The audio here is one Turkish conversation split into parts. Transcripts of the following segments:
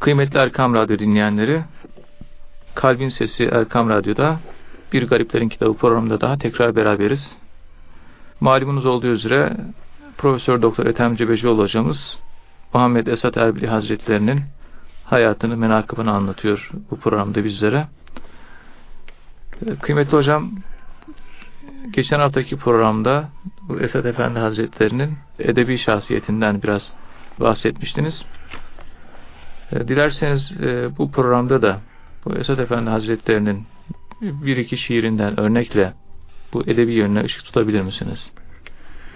Kıymetli Erkam Radyo dinleyenleri, Kalbin Sesi Erkam Radyo'da Bir Gariplerin Kitabı programında daha tekrar beraberiz. Malumunuz olduğu üzere Profesör Doktor Ethem Cebecioğlu hocamız Muhammed Esat Erbili Hazretlerinin hayatını, menakıbını anlatıyor bu programda bizlere. Kıymetli hocam, geçen haftaki programda Esat Efendi Hazretlerinin edebi şahsiyetinden biraz bahsetmiştiniz. E, dilerseniz e, bu programda da bu Esat Efendi Hazretlerinin bir iki şiirinden örnekle bu edebi yönüne ışık tutabilir misiniz?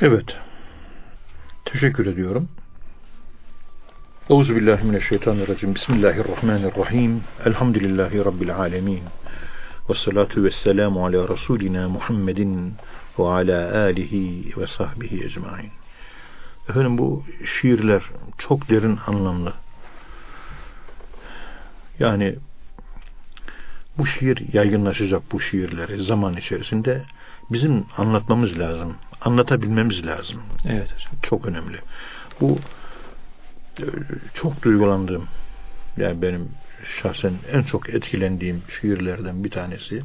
Evet. Teşekkür ediyorum. Euzubillahimineşşeytanirracim. Bismillahirrahmanirrahim. Elhamdülillahi Rabbil alemin. Ve salatu ve selamu ala Resulina Muhammedin ve ala alihi ve sahbihi ecmain. Efendim bu şiirler çok derin anlamlı. Yani bu şiir yaygınlaşacak bu şiirleri zaman içerisinde bizim anlatmamız lazım. Anlatabilmemiz lazım. Evet hocam. Çok önemli. Bu e, çok duygulandığım yani benim şahsen en çok etkilendiğim şiirlerden bir tanesi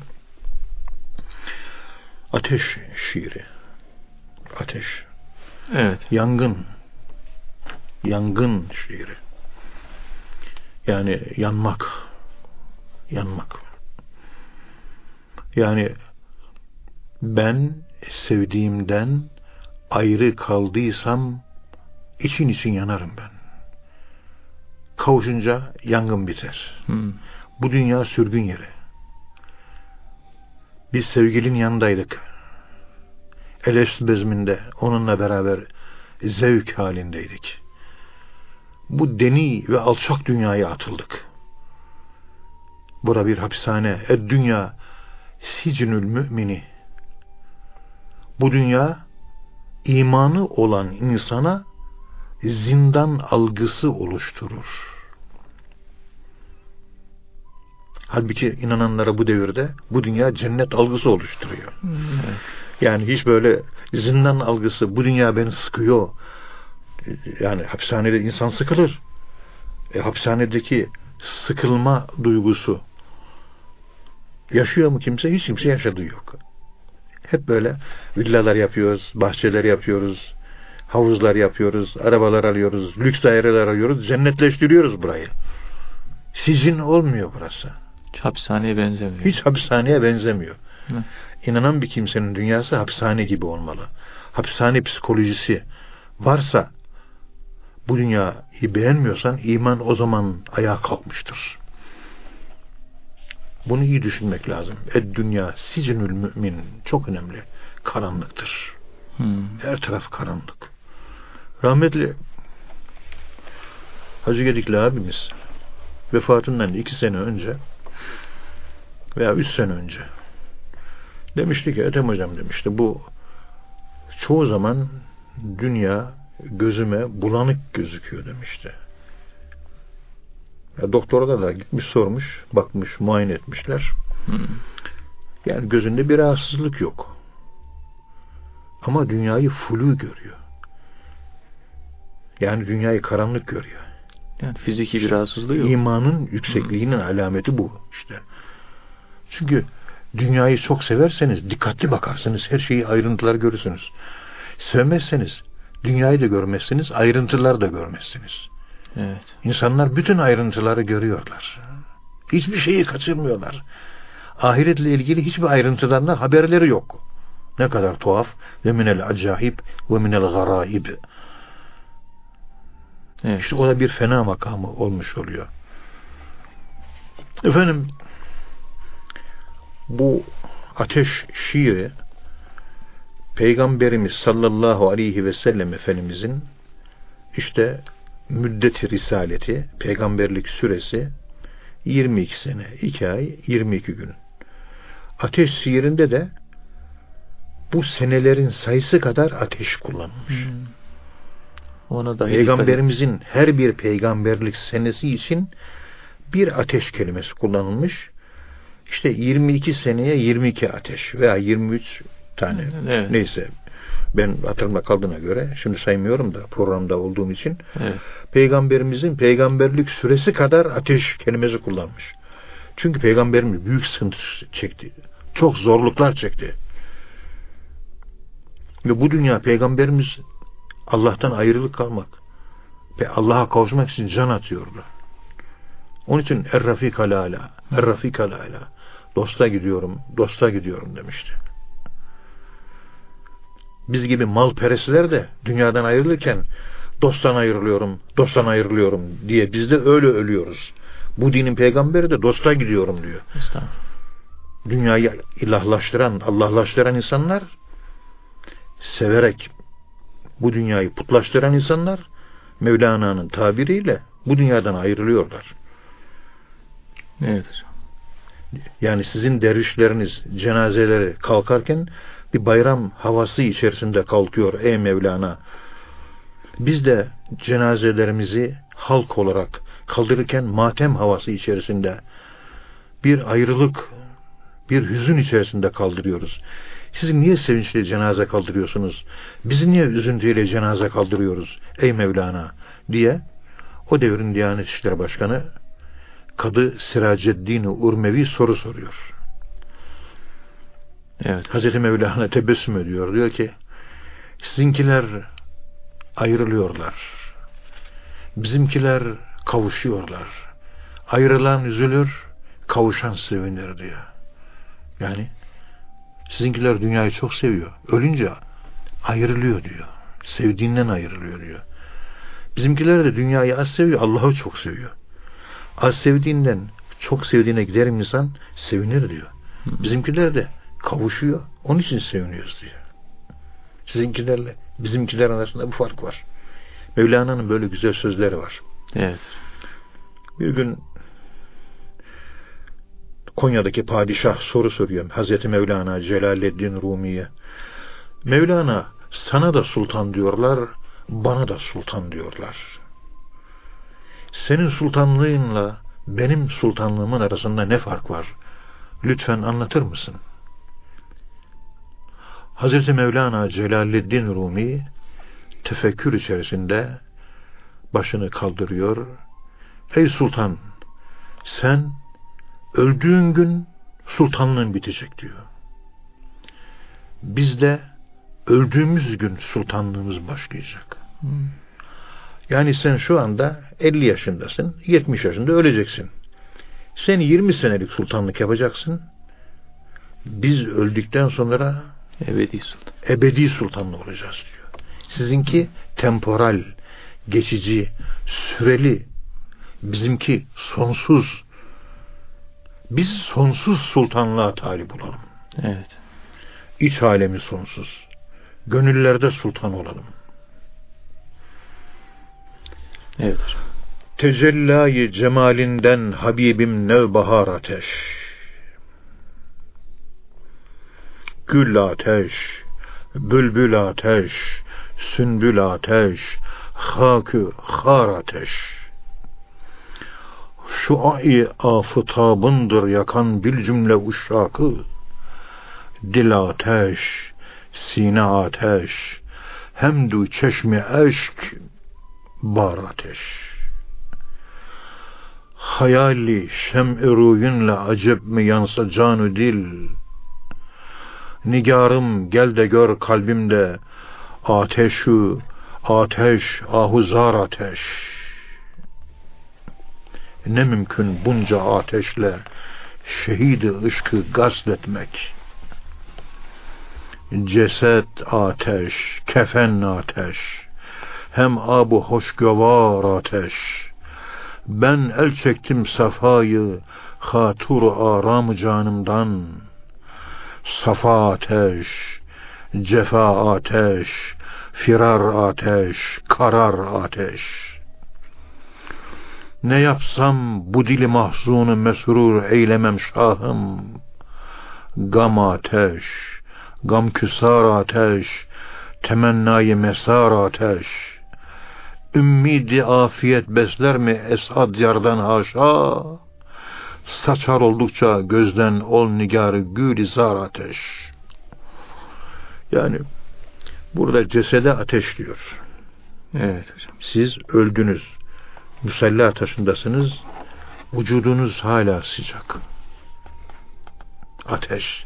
Ateş şiiri. Ateş. Evet. Yangın. Yangın şiiri. Yani yanmak. Yanmak. Yani ben sevdiğimden ayrı kaldıysam için için yanarım ben. Kavuşunca yangın biter. Hmm. Bu dünya sürgün yeri. Biz sevgilinin yanındaydık. Elefs bezminde onunla beraber zevk halindeydik. Bu deni ve alçak dünyaya atıldık. Bura bir hapishane. Ed dünya sicnül mümini. Bu dünya imanı olan insana zindan algısı oluşturur. Halbuki inananlara bu devirde bu dünya cennet algısı oluşturuyor. Evet. Yani hiç böyle zindan algısı bu dünya beni sıkıyor. Yani hapishanede insan sıkılır. E, hapishanedeki sıkılma duygusu yaşıyor mu kimse? Hiç kimse yaşadığı yok. Hep böyle villalar yapıyoruz, bahçeler yapıyoruz, havuzlar yapıyoruz, arabalar alıyoruz, lüks daireler alıyoruz, cennetleştiriyoruz burayı. Sizin olmuyor burası. Hiç hapishaneye benzemiyor. Hiç hapishaneye benzemiyor. Hı. İnanan bir kimsenin dünyası hapishane gibi olmalı. Hapishane psikolojisi varsa bu dünyayı beğenmiyorsan iman o zaman ayağa kalkmıştır. Bunu iyi düşünmek lazım. Ed dünya sicnül mümin çok önemli. Karanlıktır. Hmm. Her taraf karanlık. Rahmetli Hacı Gedikli abimiz vefatından iki sene önce veya üç sene önce demişti ki Ethem hocam demişti bu çoğu zaman dünya gözüme bulanık gözüküyor demişti. Ya doktora da gitmiş sormuş, bakmış, muayene etmişler. Hmm. Yani gözünde bir rahatsızlık yok. Ama dünyayı flu görüyor. Yani dünyayı karanlık görüyor. Yani fiziki bir rahatsızlığı yok. İmanın yüksekliğinin alameti bu işte. Çünkü dünyayı çok severseniz dikkatli bakarsınız. Her şeyi ayrıntılar görürsünüz. Sevmezseniz dünyayı da görmezsiniz, ayrıntılar da görmezsiniz. Evet. İnsanlar bütün ayrıntıları görüyorlar. Hiçbir şeyi kaçırmıyorlar. Ahiretle ilgili hiçbir ayrıntıdan da haberleri yok. Ne kadar tuhaf ve minel acayip ve minel garaib. Evet. İşte o da bir fena makamı olmuş oluyor. Efendim bu ateş şiiri Peygamberimiz sallallahu aleyhi ve sellem Efendimizin işte müddeti risaleti, peygamberlik süresi 22 sene, 2 ay, 22 gün. Ateş şiirinde de bu senelerin sayısı kadar ateş kullanılmış. Hmm. Ona da Peygamberimizin her bir peygamberlik senesi için bir ateş kelimesi kullanılmış. İşte 22 seneye 22 ateş veya 23 tane Evet. neyse Ben hatırımda kaldığına göre, şimdi saymıyorum da programda olduğum için, Evet. Peygamberimizin peygamberlik süresi kadar ateş kelimesi kullanmış. Çünkü peygamberimiz büyük sıkıntı çekti. Çok zorluklar çekti. Ve bu dünya peygamberimiz Allah'tan ayrılık kalmak ve Allah'a kavuşmak için can atıyordu. Onun için Er-Rafik ala Er-Rafik ala Dosta gidiyorum, dosta gidiyorum demişti. Biz gibi malperestler de dünyadan ayrılırken dosttan ayrılıyorum, dosttan ayrılıyorum diye biz de öyle ölüyoruz. Bu dinin peygamberi de dosta gidiyorum diyor. Dünyayı ilahlaştıran, Allahlaştıran insanlar severek bu dünyayı putlaştıran insanlar Mevlana'nın tabiriyle bu dünyadan ayrılıyorlar. Evet hocam. Yani sizin dervişleriniz cenazeleri kalkarken bir bayram havası içerisinde kalkıyor ey Mevlana. Biz de cenazelerimizi halk olarak kaldırırken matem havası içerisinde bir ayrılık, bir hüzün içerisinde kaldırıyoruz. Siz niye sevinçle cenaze kaldırıyorsunuz? Biz niye üzüntüyle cenaze kaldırıyoruz? Ey Mevlana diye o devrin Diyanet İşleri Başkanı Kadı Siraceddin Urmevi soru soruyor. Evet. Hazreti Mevlana tebessüm ediyor. Diyor ki sizinkiler ayrılıyorlar. Bizimkiler kavuşuyorlar. Ayrılan üzülür, kavuşan sevinir diyor. Yani sizinkiler dünyayı çok seviyor. Ölünce ayrılıyor diyor. Sevdiğinden ayrılıyor diyor. Bizimkiler de dünyayı az seviyor, Allah'ı çok seviyor. Az sevdiğinden çok sevdiğine gider insan sevinir diyor. Bizimkiler de kavuşuyor. Onun için seviniyoruz diyor. Sizinkilerle bizimkiler arasında bu fark var. Mevlana'nın böyle güzel sözleri var. Evet. Bir gün Konya'daki padişah soru soruyor Hazreti Mevlana Celaleddin Rumi'ye. Mevlana sana da sultan diyorlar, bana da sultan diyorlar. Senin sultanlığınla benim sultanlığımın arasında ne fark var? Lütfen anlatır mısın? Hazreti Mevlana Celaleddin Rumi tefekkür içerisinde başını kaldırıyor. Ey sultan sen öldüğün gün sultanlığın bitecek diyor. Biz de öldüğümüz gün sultanlığımız başlayacak. Hmm. Yani sen şu anda 50 yaşındasın, 70 yaşında öleceksin. Sen 20 senelik sultanlık yapacaksın. Biz öldükten sonra ebedi sultan. Ebedi sultanlı olacağız diyor. Sizinki temporal, geçici, süreli. Bizimki sonsuz. Biz sonsuz sultanlığa talip olalım. Evet. İç alemi sonsuz. Gönüllerde sultan olalım. Evet hocam. Tecellayı cemalinden Habibim nevbahar ateş. Gül ateş, bülbül ateş, sünbül ateş, hakü har ateş. Şu ay afıtabındır yakan bil cümle uşakı. Dil ateş, sine ateş, hemdu çeşmi eşk, bar ateş. Hayali şem-i ruyunla acep mi yansa canı dil, Nigarım gel de gör kalbimde ateşu, ateş, ahuzar ateş. Ne mümkün bunca ateşle şehidi ışkı gasletmek. Ceset ateş, kefen ateş, hem abu hoşgövar ateş. Ben el çektim safayı, hatur aram canımdan.'' Safa ateş, cefa ateş, firar ateş, karar ateş. Ne yapsam bu dili mahzunu mesrur eylemem şahım. Gam ateş, gam küsar ateş, temennayı mesar ateş. Ümmidi afiyet besler mi esad yardan haşa? Saçar oldukça gözden ol nigar gülizar ateş. Yani Burada cesede ateş diyor. Evet hocam. Siz öldünüz. Musalla taşındasınız. Vücudunuz hala sıcak. Ateş.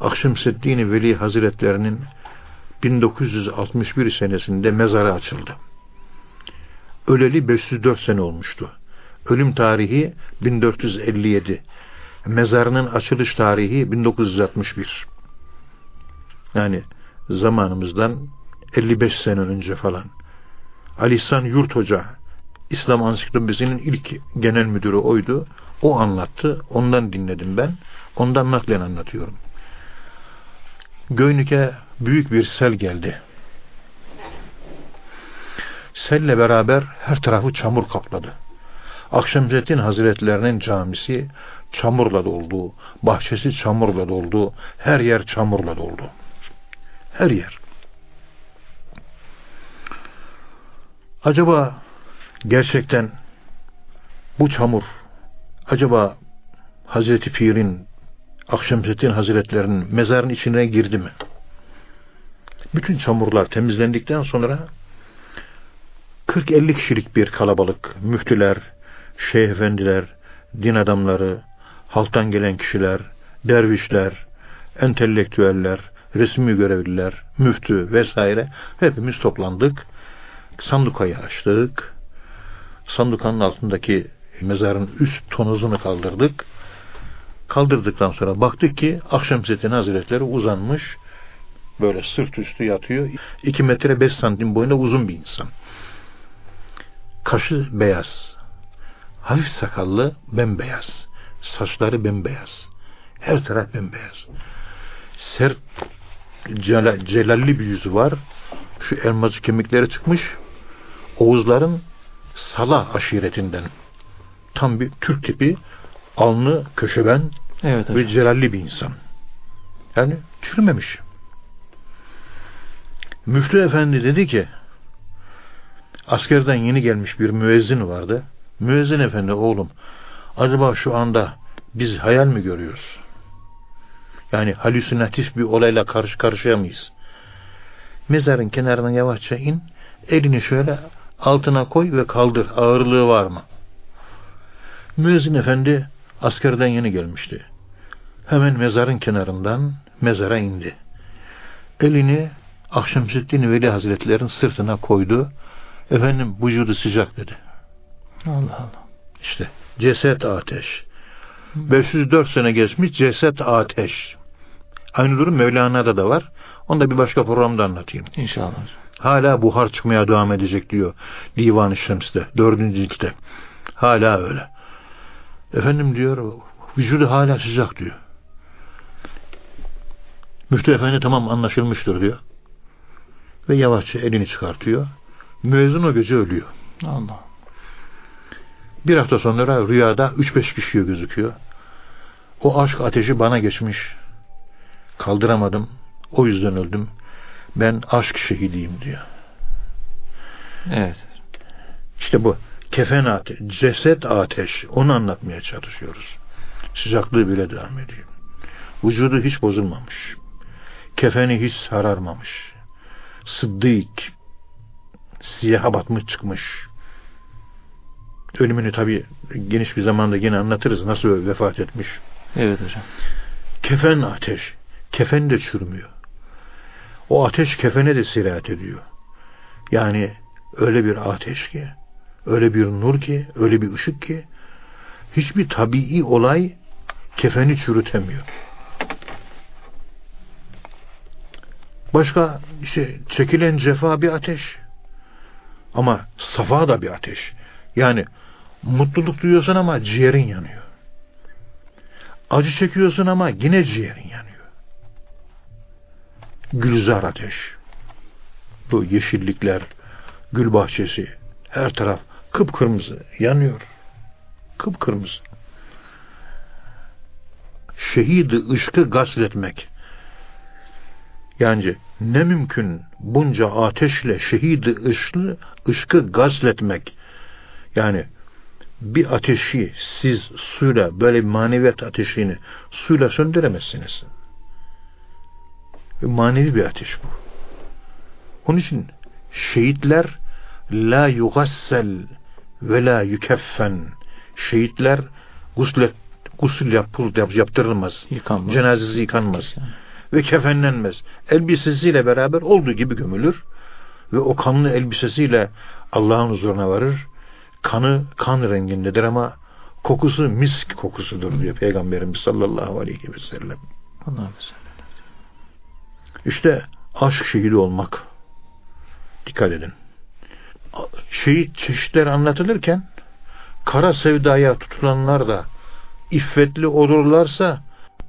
Akşemseddin Veli Hazretlerinin 1961 senesinde mezarı açıldı. Öleli 504 sene olmuştu. Ölüm tarihi 1457. Mezarının açılış tarihi 1961. Yani zamanımızdan 55 sene önce falan. Ali İhsan Yurt Hoca İslam Ansiklopedisi'nin ilk genel müdürü oydu. O anlattı. Ondan dinledim ben. Ondan naklen anlatıyorum. Göynük'e büyük bir sel geldi. Selle beraber her tarafı çamur kapladı. Akşemseddin Hazretlerinin camisi çamurla doldu, bahçesi çamurla doldu, her yer çamurla doldu. Her yer. Acaba gerçekten bu çamur acaba Hazreti Pir'in Akşemseddin Hazretlerinin mezarın içine girdi mi? Bütün çamurlar temizlendikten sonra 40-50 kişilik bir kalabalık, müftüler, şeyh efendiler, din adamları, halktan gelen kişiler, dervişler, entelektüeller, resmi görevliler, müftü vesaire hepimiz toplandık. Sandukayı açtık. Sandukanın altındaki mezarın üst tonuzunu kaldırdık. Kaldırdıktan sonra baktık ki Akşemseddin Hazretleri uzanmış, böyle sırt üstü yatıyor. 2 metre 5 santim boyunda uzun bir insan. Kaşı beyaz. Hafif sakallı, bembeyaz. Saçları bembeyaz. Her taraf bembeyaz. Ser celal, celalli bir yüzü var. Şu elmacık kemikleri çıkmış. Oğuzların Sala aşiretinden. Tam bir Türk tipi alnı köşeben evet, ve celalli bir insan. Yani çürümemiş. Müftü efendi dedi ki askerden yeni gelmiş bir müezzin vardı. Müezzin efendi oğlum acaba şu anda biz hayal mi görüyoruz? Yani halüsinatif bir olayla karşı karşıya mıyız? Mezarın kenarına yavaşça in, elini şöyle altına koy ve kaldır. Ağırlığı var mı? Müezzin efendi askerden yeni gelmişti. Hemen mezarın kenarından mezara indi. Elini Akşemseddin Veli Hazretleri'nin sırtına koydu. Efendim vücudu sıcak dedi. Allah Allah. İşte ceset ateş. 504 sene geçmiş ceset ateş. Aynı durum Mevlana'da da var. Onu da bir başka programda anlatayım. İnşallah. Hala buhar çıkmaya devam edecek diyor Divan-ı Şems'te. Dördüncü ciltte. Hala öyle. Efendim diyor vücudu hala sıcak diyor. Müftü efendi tamam anlaşılmıştır diyor. Ve yavaşça elini çıkartıyor. Müezzin o gece ölüyor. Allah. Bir hafta sonra rüyada üç beş kişi gözüküyor. O aşk ateşi bana geçmiş. Kaldıramadım. O yüzden öldüm. Ben aşk şehidiyim diyor. Evet. İşte bu. Kefen ateş, ceset ateş. Onu anlatmaya çalışıyoruz. Sıcaklığı bile devam ediyor. Vücudu hiç bozulmamış. Kefeni hiç sararmamış. Sıddık siyaha batmış çıkmış. Ölümünü tabi geniş bir zamanda yine anlatırız. Nasıl vefat etmiş. Evet hocam. Kefen ateş. Kefen de çürümüyor. O ateş kefene de sirayet ediyor. Yani öyle bir ateş ki, öyle bir nur ki, öyle bir ışık ki hiçbir tabii olay kefeni çürütemiyor. Başka işte çekilen cefa bir ateş. Ama safa da bir ateş. Yani mutluluk duyuyorsun ama ciğerin yanıyor. Acı çekiyorsun ama yine ciğerin yanıyor. Gülzar ateş. Bu yeşillikler, gül bahçesi, her taraf kıpkırmızı yanıyor. Kıpkırmızı. Şehidi ışkı gasletmek. Yani ne mümkün bunca ateşle şehidi ışkı, ışkı gazletmek. Yani bir ateşi siz suyla böyle bir maneviyat ateşini suyla söndüremezsiniz. Manevi bir ateş bu. Onun için şehitler la yugassel ve la yukeffen. Şehitler guslet, gusül yapıl, yap, yaptırılmaz. Yıkanmaz. Cenazesi yıkanmaz. Ve kefenlenmez. Elbisesiyle beraber olduğu gibi gömülür. Ve o kanlı elbisesiyle Allah'ın huzuruna varır. Kanı kan rengindedir ama kokusu misk kokusudur diyor Peygamberimiz sallallahu aleyhi ve sellem. Allah'ım İşte aşk şehidi olmak. Dikkat edin. Şehit çeşitleri anlatılırken kara sevdaya tutulanlar da iffetli olurlarsa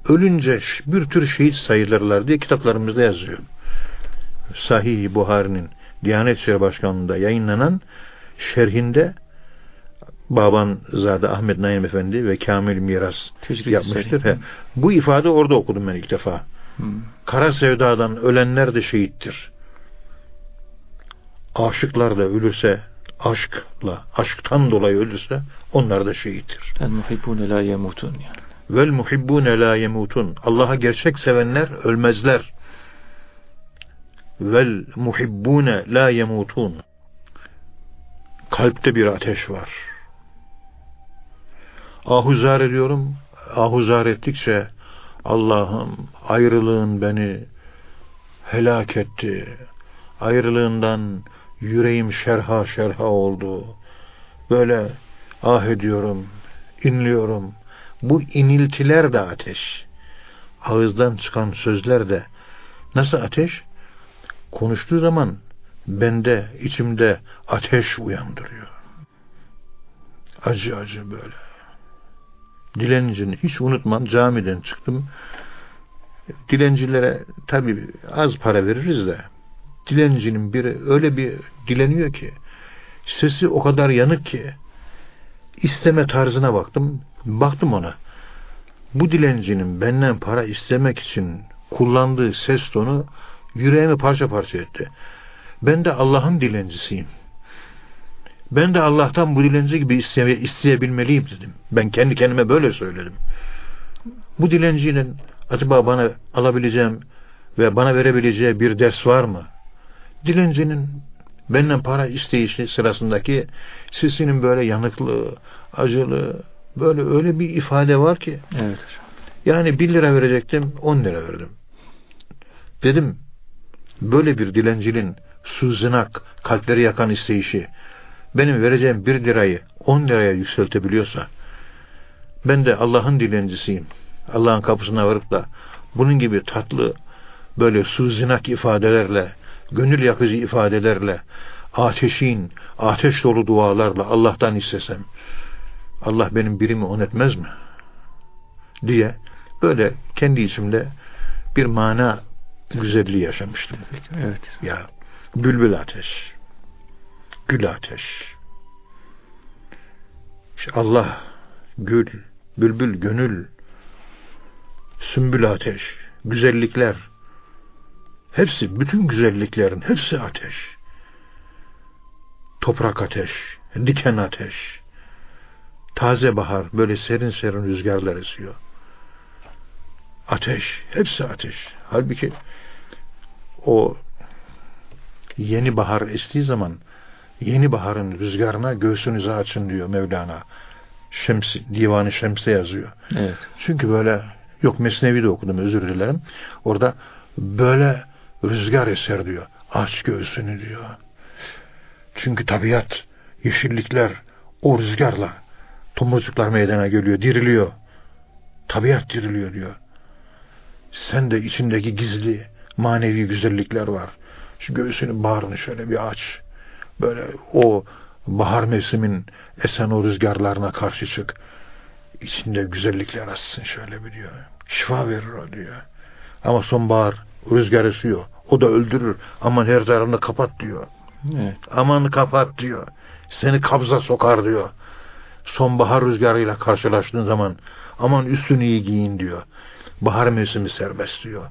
ölünce bir tür şehit sayılırlar diye kitaplarımızda yazıyor. Sahih Buhari'nin Diyanet İşleri Başkanlığı'nda yayınlanan şerhinde Baban Zade Ahmet Naim Efendi ve Kamil Miras Tecrid yapmıştır. He. Bu ifade orada okudum ben ilk defa. Hmm. Kara sevdadan ölenler de şehittir. Aşıklar da ölürse aşkla, aşktan dolayı ölürse onlar da şehittir. El muhibbune la yemutun yani. Vel muhibbune la yemutun. Allah'a gerçek sevenler ölmezler. Vel muhibbune la yemutun. Kalpte bir ateş var. Ahuzar ediyorum. Ahuzar ettikçe Allah'ım ayrılığın beni helak etti. Ayrılığından yüreğim şerha şerha oldu. Böyle ah ediyorum, inliyorum. Bu iniltiler de ateş. Ağızdan çıkan sözler de nasıl ateş? Konuştuğu zaman bende, içimde ateş uyandırıyor. Acı acı böyle. Dilencini hiç unutmam camiden çıktım. Dilencilere tabi az para veririz de dilencinin biri öyle bir dileniyor ki sesi o kadar yanık ki isteme tarzına baktım. Baktım ona. Bu dilencinin benden para istemek için kullandığı ses tonu yüreğimi parça parça etti. Ben de Allah'ın dilencisiyim. Ben de Allah'tan bu dilenci gibi isteye, isteyebilmeliyim dedim. Ben kendi kendime böyle söyledim. Bu dilencinin acaba bana alabileceğim ve bana verebileceği bir ders var mı? Dilencinin benden para isteyişi sırasındaki sesinin böyle yanıklı, acılı, böyle öyle bir ifade var ki. Evet. Yani bir lira verecektim, on lira verdim. Dedim, böyle bir dilencinin suzınak, kalpleri yakan isteyişi, benim vereceğim bir lirayı on liraya yükseltebiliyorsa, ben de Allah'ın dilencisiyim. Allah'ın kapısına varıp da bunun gibi tatlı, böyle suzinak ifadelerle, gönül yakıcı ifadelerle, ateşin, ateş dolu dualarla Allah'tan istesem, Allah benim birimi on etmez mi? diye böyle kendi içimde bir mana güzelliği yaşamıştım. Evet. Ya bülbül ateş, gül ateş. İşte Allah, gül, bülbül, gönül, sümbül ateş, güzellikler, hepsi, bütün güzelliklerin hepsi ateş. Toprak ateş, diken ateş, taze bahar, böyle serin serin rüzgarlar esiyor. Ateş, hepsi ateş. Halbuki o yeni bahar estiği zaman yeni baharın rüzgarına göğsünüzü açın diyor Mevlana. Şems, Divanı Şems'te yazıyor. Evet. Çünkü böyle yok Mesnevi'de okudum özür dilerim. Orada böyle rüzgar eser diyor. Aç göğsünü diyor. Çünkü tabiat, yeşillikler o rüzgarla tomurcuklar meydana geliyor, diriliyor. Tabiat diriliyor diyor. Sen de içindeki gizli manevi güzellikler var. Şu göğsünü, bağrını şöyle bir aç. Böyle o bahar mevsimin esen o rüzgarlarına karşı çık. İçinde güzellikler açsın şöyle bir diyor. Şifa verir o diyor. Ama sonbahar rüzgar esiyor. O da öldürür. Aman her tarafını kapat diyor. Evet. Aman kapat diyor. Seni kabza sokar diyor. Sonbahar rüzgarıyla karşılaştığın zaman aman üstünü iyi giyin diyor. Bahar mevsimi serbest diyor.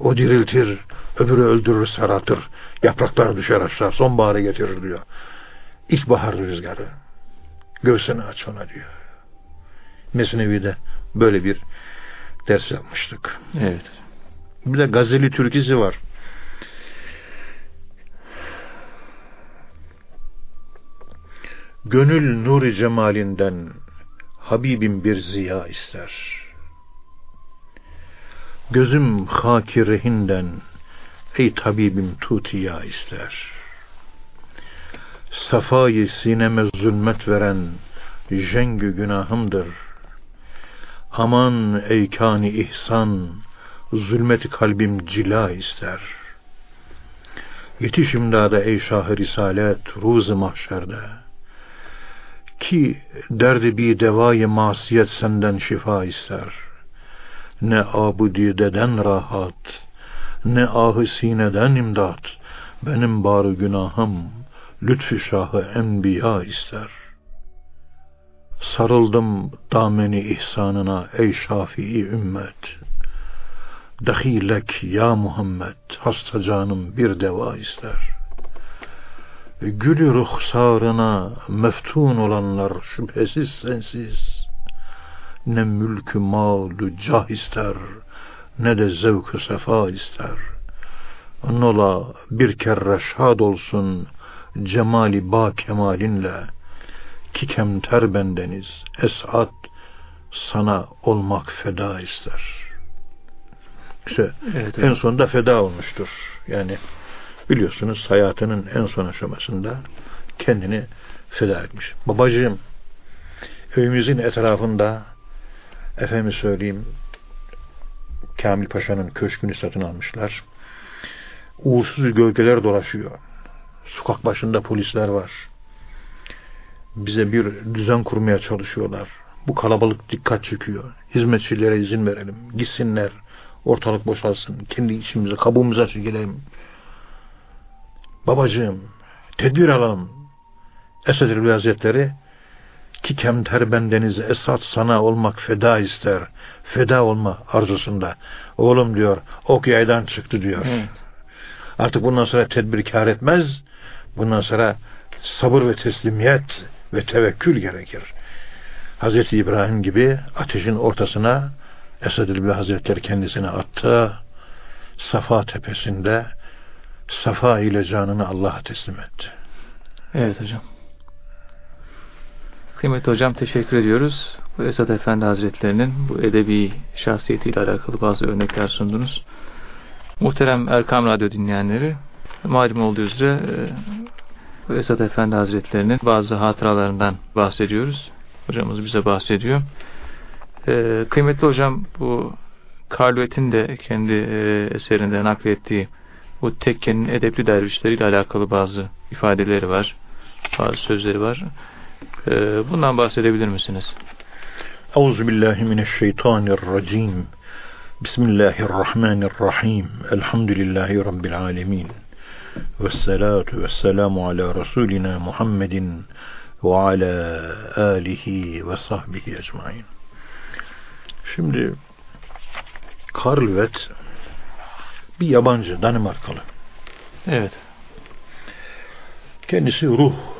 O diriltir, Öbürü öldürür, saratır. Yapraklar düşer aşağı. Sonbaharı getirir diyor. İlkbahar rüzgarı. Göğsünü aç ona diyor. Mesnevi'de böyle bir ders yapmıştık. Evet. Bir de Gazeli türkisi var. Gönül nuri cemalinden Habibim bir ziya ister. Gözüm haki rehinden ey tabibim tutiya ister. Safayı sineme zulmet veren jengü günahımdır. Aman ey kani ihsan, zulmeti kalbim cila ister. Yetiş imdada ey şah risalet, ruz mahşerde. Ki derdi bir devayı masiyet senden şifa ister. Ne abudideden rahat, ne ahı sineden imdat, benim barı günahım, lütfü şahı enbiya ister. Sarıldım dameni ihsanına ey şafii ümmet. Dahilek ya Muhammed, hasta canım bir deva ister. Gülü ruhsarına meftun olanlar şüphesiz sensiz. Ne mülkü malu cah ister, ne de zevk sefa ister. Nola bir kere şad olsun cemali ba kemalinle ki kemter bendeniz esat sana olmak feda ister. İşte evet, en sonunda feda olmuştur. Yani biliyorsunuz hayatının en son aşamasında kendini feda etmiş. Babacığım evimizin etrafında efendim söyleyeyim Kamil Paşa'nın köşkünü satın almışlar. Uğursuz gölgeler dolaşıyor. Sokak başında polisler var. Bize bir düzen kurmaya çalışıyorlar. Bu kalabalık dikkat çekiyor. Hizmetçilere izin verelim. Gitsinler. Ortalık boşalsın. Kendi içimize, kabuğumuza çekelim. Babacığım, tedbir alalım. Esed Erbil Hazretleri ki kemter bendeniz esat sana olmak feda ister. Feda olma arzusunda. Oğlum diyor ok yaydan çıktı diyor. Hı. Artık bundan sonra tedbir kar etmez. Bundan sonra sabır ve teslimiyet ve tevekkül gerekir. Hazreti İbrahim gibi ateşin ortasına Esad İlbi Hazretleri kendisine attı. Safa tepesinde Safa ile canını Allah'a teslim etti. Evet hocam. Kıymetli hocam teşekkür ediyoruz. Bu Esad Efendi Hazretlerinin bu edebi şahsiyetiyle alakalı bazı örnekler sundunuz. Muhterem Erkam Radyo dinleyenleri, malum olduğu üzere bu Esad Efendi Hazretlerinin bazı hatıralarından bahsediyoruz. Hocamız bize bahsediyor. Ee, kıymetli hocam bu Karluet'in de kendi e, eserinde naklettiği bu tekkenin edepli dervişleriyle alakalı bazı ifadeleri var. Bazı sözleri var. Ee, bundan bahsedebilir misiniz? Euzubillahimineşşeytanirracim. Bismillahirrahmanirrahim. Elhamdülillahi Rabbil alemin. Vessalatu vesselamu ala Resulina Muhammedin ve ala alihi ve sahbihi ecmain. Şimdi Karl Wett bir yabancı Danimarkalı. Evet. Kendisi ruh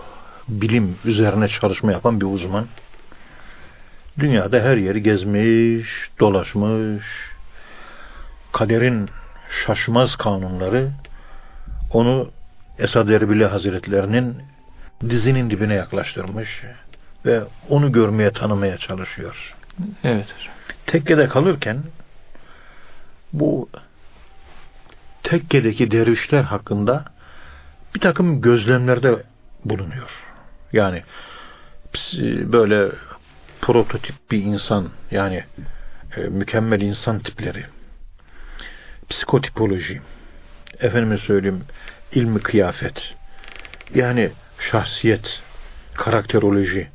bilim üzerine çalışma yapan bir uzman. Dünyada her yeri gezmiş, dolaşmış. Kaderin şaşmaz kanunları onu Esad Erbili Hazretlerinin dizinin dibine yaklaştırmış ve onu görmeye, tanımaya çalışıyor. Evet. Tekkede kalırken bu tekkedeki dervişler hakkında bir takım gözlemlerde bulunuyor. Yani böyle prototip bir insan yani e, mükemmel insan tipleri psikotipoloji efendime söyleyeyim ilmi kıyafet yani şahsiyet karakteroloji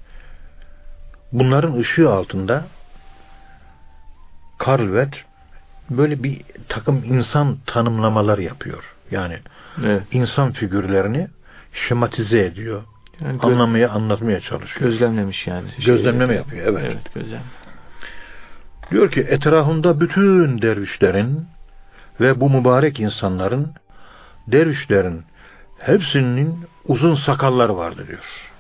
bunların ışığı altında Karl Wett böyle bir takım insan tanımlamalar yapıyor. Yani evet. insan figürlerini şematize ediyor. Yani göz, anlamaya, anlatmaya çalışıyor. Gözlemlemiş yani. Gözlemleme şey, yapıyor, evet. Evet, gözlem. Diyor ki etrafında bütün dervişlerin ve bu mübarek insanların dervişlerin hepsinin uzun sakalları vardır diyor.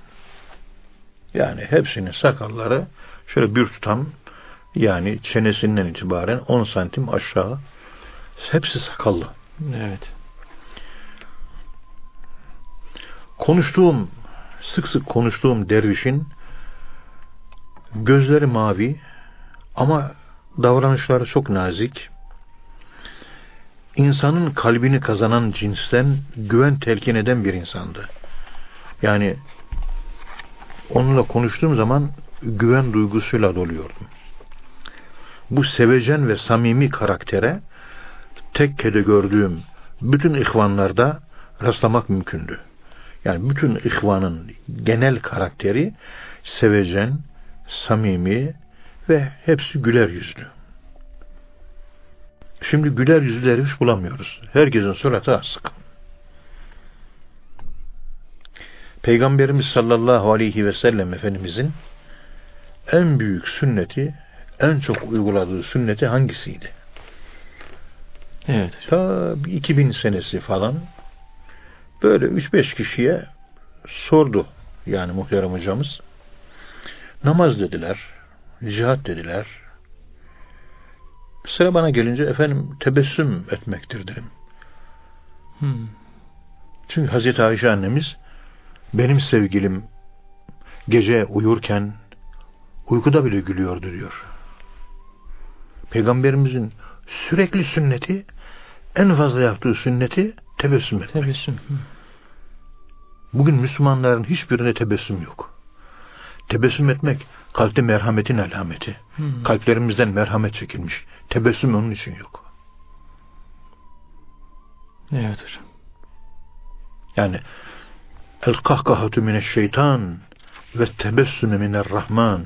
Yani hepsinin sakalları şöyle bir tutam yani çenesinden itibaren 10 santim aşağı hepsi sakallı. Evet. Konuştuğum sık sık konuştuğum dervişin gözleri mavi ama davranışları çok nazik. İnsanın kalbini kazanan cinsten güven telkin eden bir insandı. Yani onunla konuştuğum zaman güven duygusuyla doluyordum. Bu sevecen ve samimi karaktere tekkede gördüğüm bütün ihvanlarda rastlamak mümkündü. Yani bütün ihvanın genel karakteri sevecen, samimi ve hepsi güler yüzlü. Şimdi güler yüzlüleri hiç bulamıyoruz. Herkesin suratı asık. Peygamberimiz sallallahu aleyhi ve sellem Efendimizin en büyük sünneti, en çok uyguladığı sünneti hangisiydi? Evet. Ta 2000 senesi falan böyle 3-5 kişiye sordu yani muhterem hocamız. Namaz dediler, cihat dediler. Sıra bana gelince efendim tebessüm etmektir dedim. Hmm. Çünkü Hazreti Ayşe annemiz benim sevgilim gece uyurken uykuda bile gülüyordu diyor. Peygamberimizin sürekli sünneti en fazla yaptığı sünneti tebessüm etmek. Tebessüm. Bugün Müslümanların hiçbirinde tebessüm yok. Tebessüm etmek kalpte merhametin alameti. Hmm. Kalplerimizden merhamet çekilmiş. Tebessüm onun için yok. Evet hocam. Yani el kahkahatu mineşşeytan ve tebessümü minerrahman.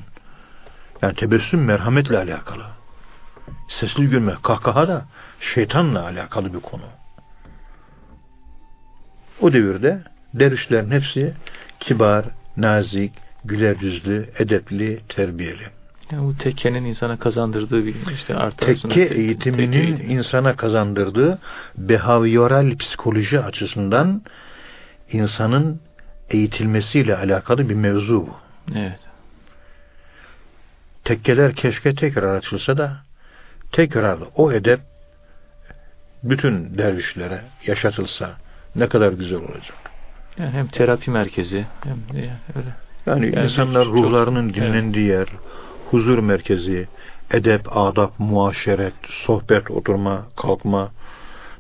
Yani tebessüm merhametle alakalı. Sesli gülme, kahkaha da şeytanla alakalı bir konu. O devirde dervişlerin hepsi kibar, nazik, güler yüzlü, edepli, terbiyeli. Yani bu tekkenin insana kazandırdığı bir işte artı tekke eğitiminin tekke eğitimi. insana kazandırdığı behavioral psikoloji açısından insanın eğitilmesiyle alakalı bir mevzu bu. Evet. Tekkeler keşke tekrar açılsa da tekrar o edep bütün dervişlere yaşatılsa ne kadar güzel olacak. Yani hem terapi merkezi hem de öyle. Yani, insanlar ruhlarının dinlendiği evet. yer, huzur merkezi, edep, adap, muaşeret, sohbet, oturma, kalkma,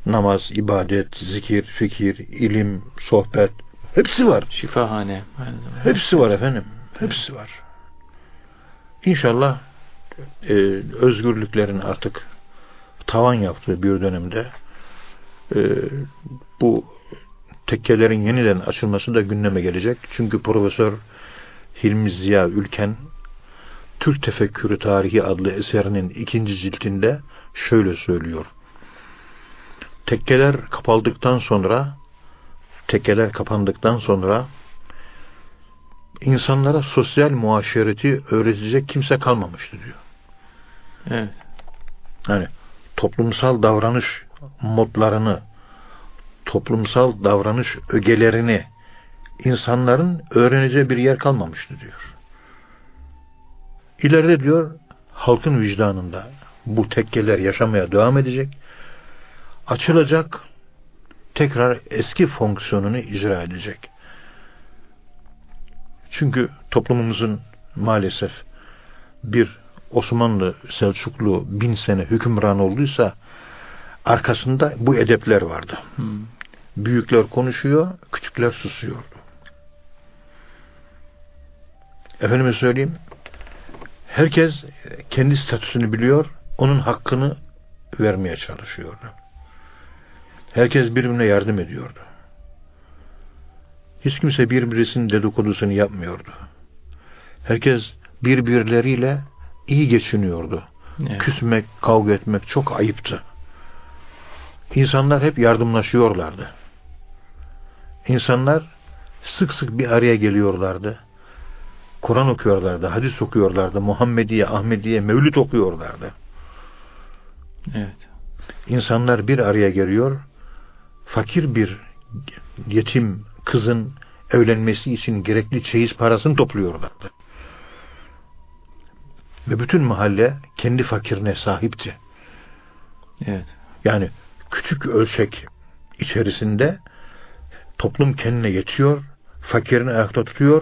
namaz, ibadet, zikir, fikir, ilim, sohbet hepsi var. Şifahane. Hepsi var efendim. Hepsi var. İnşallah e, özgürlüklerin artık tavan yaptığı bir dönemde e, bu tekkelerin yeniden açılması da gündeme gelecek. Çünkü Profesör Hilmi Ziya Ülken Türk Tefekkürü Tarihi adlı eserinin ikinci ciltinde şöyle söylüyor. Tekkeler kapaldıktan sonra tekkeler kapandıktan sonra insanlara sosyal muaşereti öğretecek kimse kalmamıştı diyor. Evet. Yani toplumsal davranış modlarını, toplumsal davranış ögelerini insanların öğreneceği bir yer kalmamıştı diyor. İleride diyor halkın vicdanında bu tekkeler yaşamaya devam edecek. Açılacak, tekrar eski fonksiyonunu icra edecek. Çünkü toplumumuzun maalesef bir Osmanlı Selçuklu bin sene hükümran olduysa arkasında bu edepler vardı. Hmm. Büyükler konuşuyor, küçükler susuyor. Efendime söyleyeyim, herkes kendi statüsünü biliyor, onun hakkını vermeye çalışıyordu. Herkes birbirine yardım ediyordu. Hiç kimse birbirisinin dedikodusunu yapmıyordu. Herkes birbirleriyle iyi geçiniyordu. Evet. Küsmek, kavga etmek çok ayıptı. İnsanlar hep yardımlaşıyorlardı. İnsanlar sık sık bir araya geliyorlardı. Kur'an okuyorlardı, hadis okuyorlardı, Muhammediye, Ahmediye, Mevlüt okuyorlardı. Evet. İnsanlar bir araya geliyor, fakir bir yetim kızın evlenmesi için gerekli çeyiz parasını topluyorlardı. Ve bütün mahalle kendi fakirine sahipti. Evet. Yani küçük ölçek içerisinde toplum kendine yetiyor, fakirini ayakta tutuyor.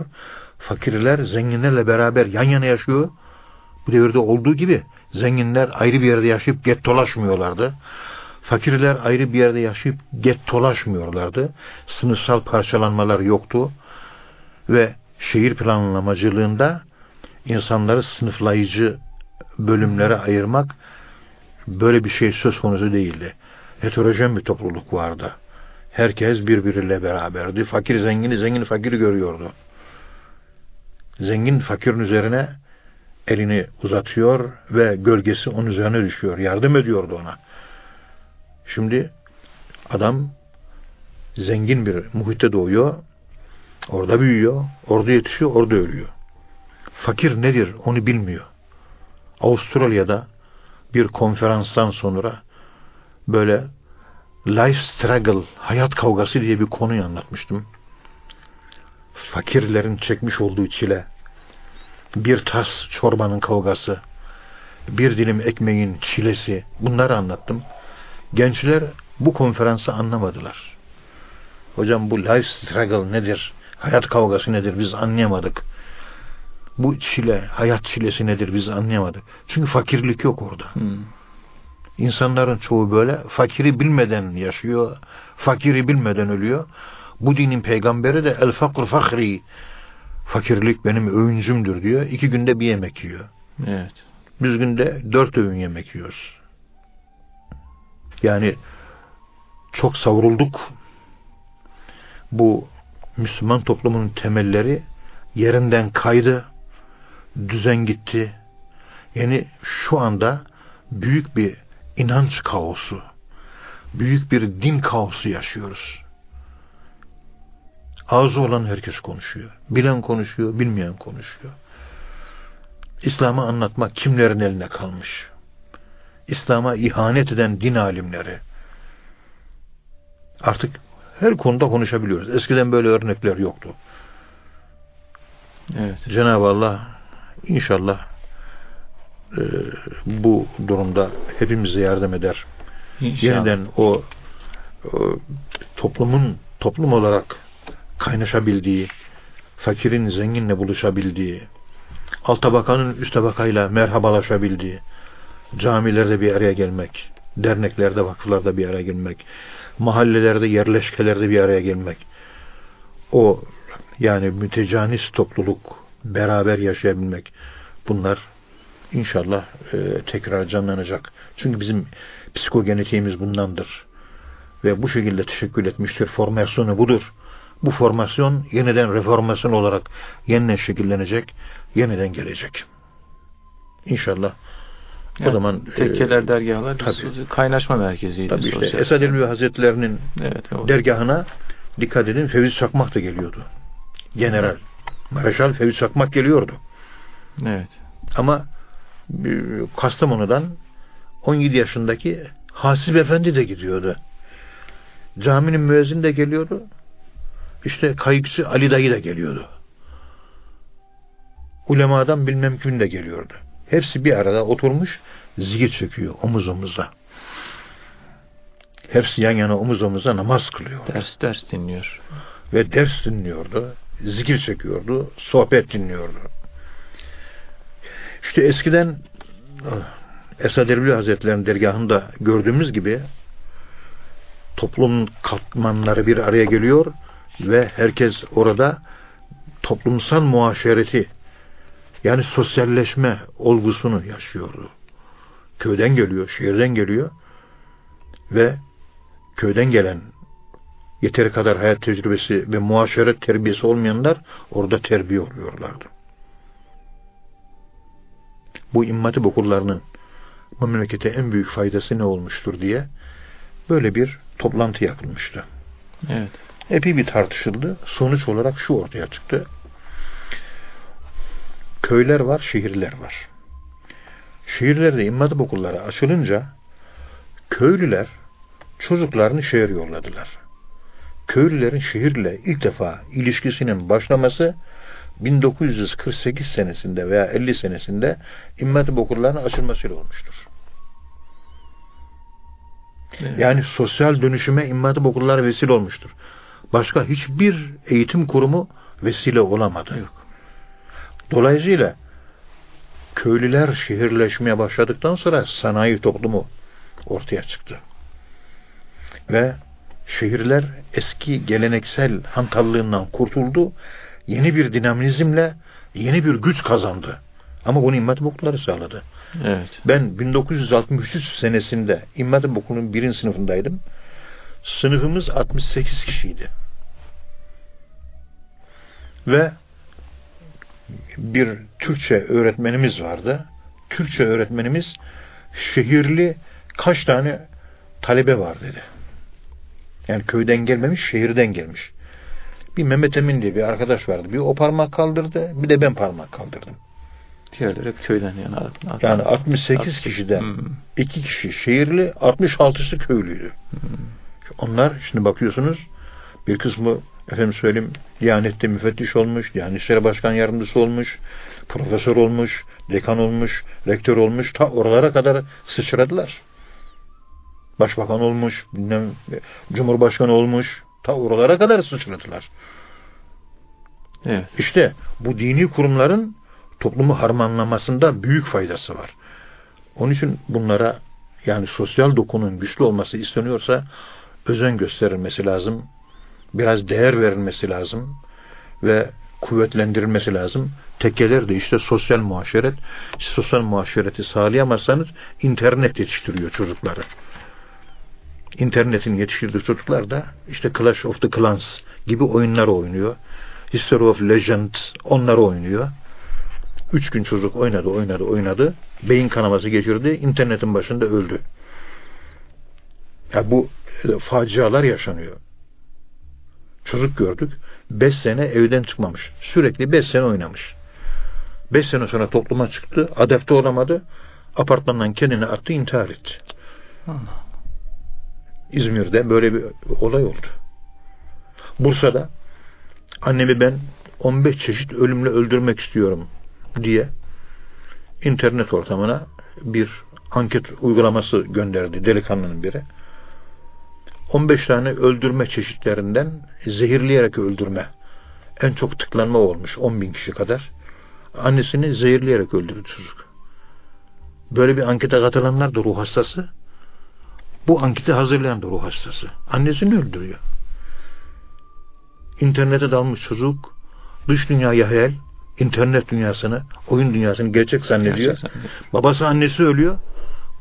Fakirler zenginlerle beraber yan yana yaşıyor. Bu devirde olduğu gibi zenginler ayrı bir yerde yaşayıp gettolaşmıyorlardı. Fakirler ayrı bir yerde yaşayıp gettolaşmıyorlardı. Sınıfsal parçalanmalar yoktu. Ve şehir planlamacılığında insanları sınıflayıcı bölümlere ayırmak böyle bir şey söz konusu değildi. Heterojen bir topluluk vardı. Herkes birbiriyle beraberdi. Fakir zengini, zengin fakiri görüyordu. Zengin fakirin üzerine elini uzatıyor ve gölgesi onun üzerine düşüyor. Yardım ediyordu ona. Şimdi adam zengin bir muhitte doğuyor. Orada büyüyor. Orada yetişiyor. Orada ölüyor. Fakir nedir onu bilmiyor. Avustralya'da bir konferanstan sonra böyle life struggle, hayat kavgası diye bir konuyu anlatmıştım. Fakirlerin çekmiş olduğu çile, bir tas çorbanın kavgası, bir dilim ekmeğin çilesi, bunları anlattım. Gençler bu konferansı anlamadılar. Hocam bu life struggle nedir? Hayat kavgası nedir? Biz anlayamadık. Bu çile, hayat çilesi nedir? Biz anlayamadık. Çünkü fakirlik yok orada. Hmm. İnsanların çoğu böyle fakiri bilmeden yaşıyor, fakiri bilmeden ölüyor. Bu dinin peygamberi de el fakr fakri fakirlik benim öğüncümdür diyor. İki günde bir yemek yiyor. Evet. Biz günde dört öğün yemek yiyoruz. Yani çok savrulduk. Bu Müslüman toplumunun temelleri yerinden kaydı, düzen gitti. Yani şu anda büyük bir inanç kaosu, büyük bir din kaosu yaşıyoruz. Ağzı olan herkes konuşuyor. Bilen konuşuyor, bilmeyen konuşuyor. İslam'ı anlatmak kimlerin eline kalmış? İslam'a ihanet eden din alimleri. Artık her konuda konuşabiliyoruz. Eskiden böyle örnekler yoktu. Evet. Cenab-ı Allah inşallah e, bu durumda hepimize yardım eder. İnşallah. Yeniden o, o toplumun toplum olarak kaynaşabildiği, fakirin zenginle buluşabildiği, alt tabakanın üst tabakayla merhabalaşabildiği, camilerde bir araya gelmek, derneklerde, vakıflarda bir araya gelmek, mahallelerde, yerleşkelerde bir araya gelmek, o yani mütecanis topluluk, beraber yaşayabilmek, bunlar inşallah e, tekrar canlanacak. Çünkü bizim psikogenetiğimiz bundandır. Ve bu şekilde teşekkür etmiştir. Formasyonu budur. Bu formasyon yeniden reformasyon olarak yeniden şekillenecek, yeniden gelecek. İnşallah. Yani, o zaman tekkeler e, dergahlar tabii, kaynaşma merkeziydi. Tabii işte Esad Elbi Hazretlerinin evet, dergahına dikkat edin Fevzi Çakmak da geliyordu. General. Mareşal Fevzi Çakmak geliyordu. Evet. Ama Kastamonu'dan 17 yaşındaki Hasip Efendi de gidiyordu. Caminin müezzin de geliyordu. İşte kayıkçı Ali Dayı da geliyordu. Ulemadan bilmem kim de geliyordu. Hepsi bir arada oturmuş zikir çekiyor omuz omuza. Hepsi yan yana omuz omuza namaz kılıyor. Ders ders dinliyor. Ve ders dinliyordu. Zikir çekiyordu. Sohbet dinliyordu. İşte eskiden Esad Erbil Hazretleri'nin dergahında gördüğümüz gibi toplum katmanları bir araya geliyor ve herkes orada toplumsal muaşereti yani sosyalleşme olgusunu yaşıyordu. Köyden geliyor, şehirden geliyor ve köyden gelen yeteri kadar hayat tecrübesi ve muaşeret terbiyesi olmayanlar orada terbiye oluyorlardı. Bu immatip okullarının memlekete en büyük faydası ne olmuştur diye böyle bir toplantı yapılmıştı. Evet. Epey bir tartışıldı. Sonuç olarak şu ortaya çıktı. Köyler var, şehirler var. Şehirlerde immatip okulları açılınca köylüler çocuklarını şehir yolladılar. Köylülerin şehirle ilk defa ilişkisinin başlaması 1948 senesinde veya 50 senesinde immatip okullarının açılmasıyla olmuştur. Evet. Yani sosyal dönüşüme immatip okulları vesile olmuştur. Başka hiçbir eğitim kurumu vesile olamadı. Yok. Dolayısıyla köylüler şehirleşmeye başladıktan sonra sanayi toplumu ortaya çıktı. Ve şehirler eski geleneksel hantallığından kurtuldu. Yeni bir dinamizmle yeni bir güç kazandı. Ama bunu İmam Hatip sağladı. Evet. Ben 1963 senesinde İmam Hatip Okulu'nun birinci sınıfındaydım. Sınıfımız 68 kişiydi. Ve bir Türkçe öğretmenimiz vardı. Türkçe öğretmenimiz şehirli kaç tane talebe var dedi. Yani köyden gelmemiş, şehirden gelmiş. Bir Mehmet Emin diye bir arkadaş vardı. Bir o parmak kaldırdı, bir de ben parmak kaldırdım. Diğerleri hep köyden yani. Yani 68 60. kişiden hmm. iki kişi şehirli, 66'sı köylüydü. Hmm. Onlar şimdi bakıyorsunuz bir kısmı efendim söyleyeyim Diyanet'te müfettiş olmuş, Diyanet İşleri Başkan Yardımcısı olmuş, profesör olmuş, dekan olmuş, rektör olmuş, ta oralara kadar sıçradılar. Başbakan olmuş, bilmem, Cumhurbaşkanı olmuş, ta oralara kadar sıçradılar. Evet. İşte bu dini kurumların toplumu harmanlamasında büyük faydası var. Onun için bunlara yani sosyal dokunun güçlü olması isteniyorsa özen gösterilmesi lazım. Biraz değer verilmesi lazım ve kuvvetlendirilmesi lazım. Tekkeler de işte sosyal muhaşeret. Sosyal muhaşereti sağlayamazsanız internet yetiştiriyor çocukları. İnternetin yetiştirdiği çocuklar da işte Clash of the Clans gibi oyunlar oynuyor. History of Legend onları oynuyor. Üç gün çocuk oynadı, oynadı, oynadı. Beyin kanaması geçirdi. internetin başında öldü. Ya bu facialar yaşanıyor. Çocuk gördük. Beş sene evden çıkmamış. Sürekli beş sene oynamış. Beş sene sonra topluma çıktı. Adapte olamadı. Apartmandan kendini attı, intihar etti. İzmir'de böyle bir olay oldu. Bursa'da annemi ben 15 çeşit ölümle öldürmek istiyorum diye internet ortamına bir anket uygulaması gönderdi delikanlının biri. 15 tane öldürme çeşitlerinden zehirleyerek öldürme en çok tıklanma olmuş 10 bin kişi kadar. Annesini zehirleyerek öldürdü çocuk. Böyle bir ankete katılanlar da ruh hastası. Bu anketi hazırlayan da ruh hastası. Annesini öldürüyor. İnternete dalmış çocuk dış dünyaya hayal, internet dünyasını, oyun dünyasını gerçek zannediyor. Gerçek zannediyor. Babası annesi ölüyor.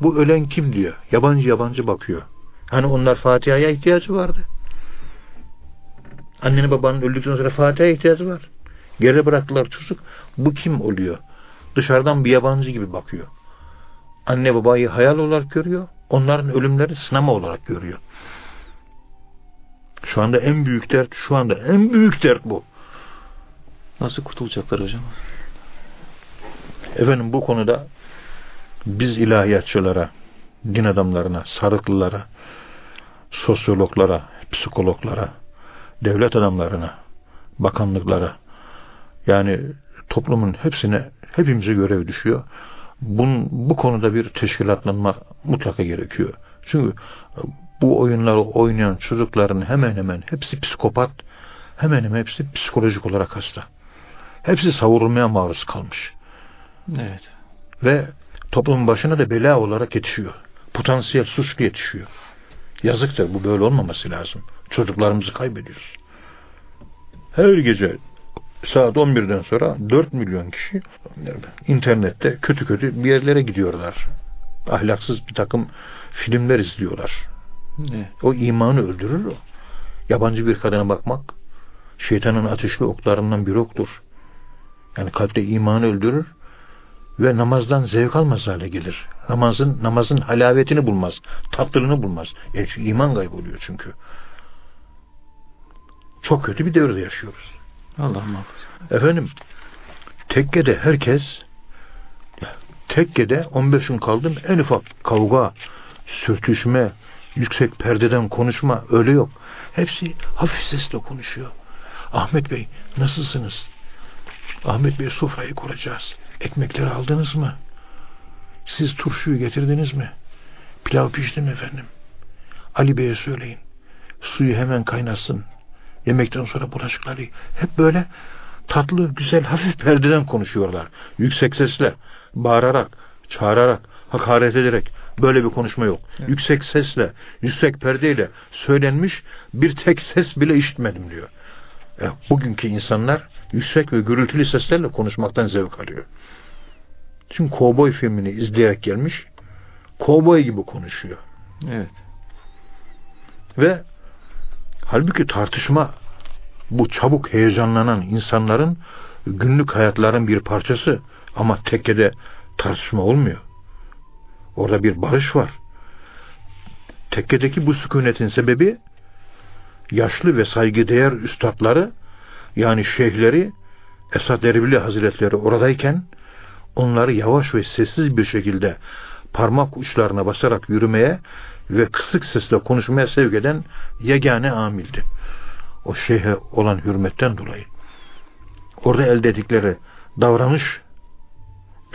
Bu ölen kim diyor. Yabancı yabancı bakıyor. Hani onlar Fatiha'ya ihtiyacı vardı. Annenin babanın öldükten sonra Fatiha'ya ihtiyacı var. Geri bıraktılar çocuk. Bu kim oluyor? Dışarıdan bir yabancı gibi bakıyor. Anne babayı hayal olarak görüyor. Onların ölümleri sınama olarak görüyor. Şu anda en büyük dert, şu anda en büyük dert bu. Nasıl kurtulacaklar hocam? Efendim bu konuda biz ilahiyatçılara, din adamlarına, sarıklılara, sosyologlara, psikologlara, devlet adamlarına, bakanlıklara yani toplumun hepsine hepimize görev düşüyor. Bun, bu konuda bir teşkilatlanma mutlaka gerekiyor. Çünkü bu oyunları oynayan çocukların hemen hemen hepsi psikopat, hemen hemen hepsi psikolojik olarak hasta. Hepsi savurulmaya maruz kalmış. Evet. Ve toplumun başına da bela olarak yetişiyor. Potansiyel suçlu yetişiyor. Yazıktır. Bu böyle olmaması lazım. Çocuklarımızı kaybediyoruz. Her gece saat 11'den sonra 4 milyon kişi internette kötü kötü bir yerlere gidiyorlar. Ahlaksız bir takım filmler izliyorlar. Ne? O imanı öldürür o. Yabancı bir kadına bakmak şeytanın ateşli oklarından bir oktur. Yani kalpte imanı öldürür ve namazdan zevk almaz hale gelir. Namazın namazın halavetini bulmaz, tatlılığını bulmaz. Yani iman kayboluyor çünkü. Çok kötü bir devirde yaşıyoruz. Allah muhafaza. Efendim, tekkede herkes tekkede 15 gün kaldım en ufak kavga, sürtüşme, yüksek perdeden konuşma öyle yok. Hepsi hafif sesle konuşuyor. Ahmet Bey nasılsınız? Ahmet Bey sofrayı kuracağız. Ekmekleri aldınız mı? Siz turşuyu getirdiniz mi? Pilav pişti mi efendim? Ali Bey'e söyleyin. Suyu hemen kaynasın. Yemekten sonra bulaşıkları hep böyle tatlı, güzel, hafif perdeden konuşuyorlar. Yüksek sesle, bağırarak, çağırarak, hakaret ederek böyle bir konuşma yok. Evet. Yüksek sesle, yüksek perdeyle söylenmiş bir tek ses bile işitmedim diyor. E, bugünkü insanlar yüksek ve gürültülü seslerle konuşmaktan zevk alıyor. Çünkü kovboy filmini izleyerek gelmiş, kovboy gibi konuşuyor. Evet. Ve halbuki tartışma bu çabuk heyecanlanan insanların günlük hayatların bir parçası ama tekkede tartışma olmuyor. Orada bir barış var. Tekkedeki bu sükunetin sebebi yaşlı ve saygıdeğer üstadları yani şeyhleri Esad Erbili Hazretleri oradayken onları yavaş ve sessiz bir şekilde parmak uçlarına basarak yürümeye ve kısık sesle konuşmaya sevk eden yegane amildi. O şeyhe olan hürmetten dolayı. Orada elde ettikleri davranış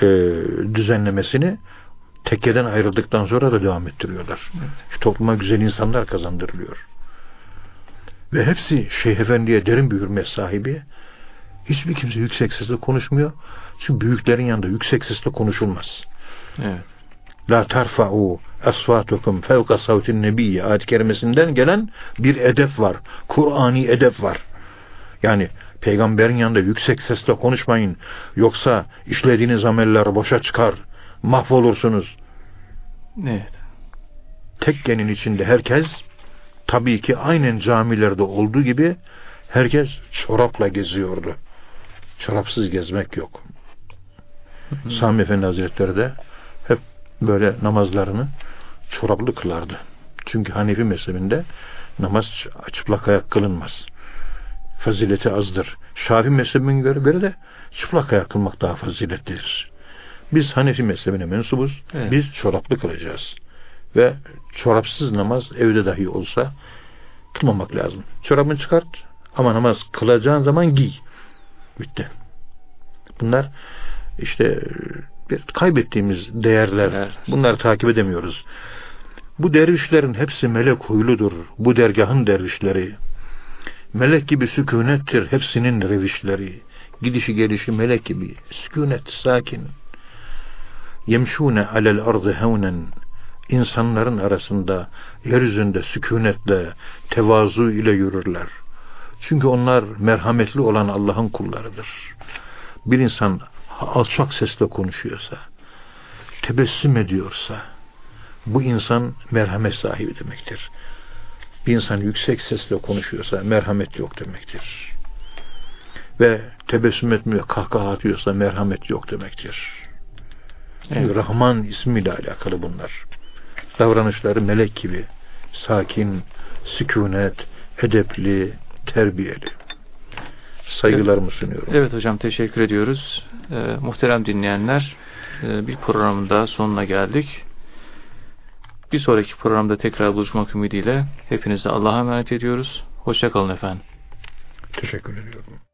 e, düzenlemesini tekkeden ayrıldıktan sonra da devam ettiriyorlar. Evet. Topluma güzel insanlar kazandırılıyor. Ve hepsi Şeyh Efendi'ye derin bir hürmet sahibi. Hiçbir kimse yüksek sesle konuşmuyor. Çünkü büyüklerin yanında yüksek sesle konuşulmaz. Evet. La tarfa'u asfatukum fevka savtin nebiyye ayet kerimesinden gelen bir edep var. Kur'ani edep var. Yani peygamberin yanında yüksek sesle konuşmayın. Yoksa işlediğiniz ameller boşa çıkar. Mahvolursunuz. Evet. Tekkenin içinde herkes tabii ki aynen camilerde olduğu gibi herkes çorapla geziyordu. Çorapsız gezmek yok. Sami Efendi Hazretleri de böyle namazlarını çoraplı kılardı. Çünkü Hanefi mezhebinde namaz çıplak ayak kılınmaz. Fazileti azdır. Şafi mezhebine göre, göre de çıplak ayak kılmak daha faziletlidir. Biz Hanefi mezhebine mensubuz. Evet. Biz çoraplı kılacağız. Ve çorapsız namaz evde dahi olsa kılmamak lazım. Çorabını çıkart ama namaz kılacağın zaman giy. Bitti. Bunlar işte bir kaybettiğimiz değerler. Evet. Bunları takip edemiyoruz. Bu dervişlerin hepsi melek huyludur. Bu dergahın dervişleri. Melek gibi sükunettir hepsinin revişleri. Gidişi gelişi melek gibi. Sükunet, sakin. Yemşune alel ardı hevnen. İnsanların arasında, yeryüzünde sükunetle, tevazu ile yürürler. Çünkü onlar merhametli olan Allah'ın kullarıdır. Bir insan alçak sesle konuşuyorsa, tebessüm ediyorsa, bu insan merhamet sahibi demektir. Bir insan yüksek sesle konuşuyorsa merhamet yok demektir. Ve tebessüm etmiyor, kahkaha atıyorsa merhamet yok demektir. Evet. Rahman ismiyle alakalı bunlar. Davranışları melek gibi, sakin, sükunet, edepli, terbiyeli. Saygılarımı sunuyorum. Evet hocam teşekkür ediyoruz. Ee, muhterem dinleyenler e, bir programın da sonuna geldik. Bir sonraki programda tekrar buluşmak ümidiyle hepinize Allah'a emanet ediyoruz. Hoşçakalın efendim. Teşekkür ediyorum.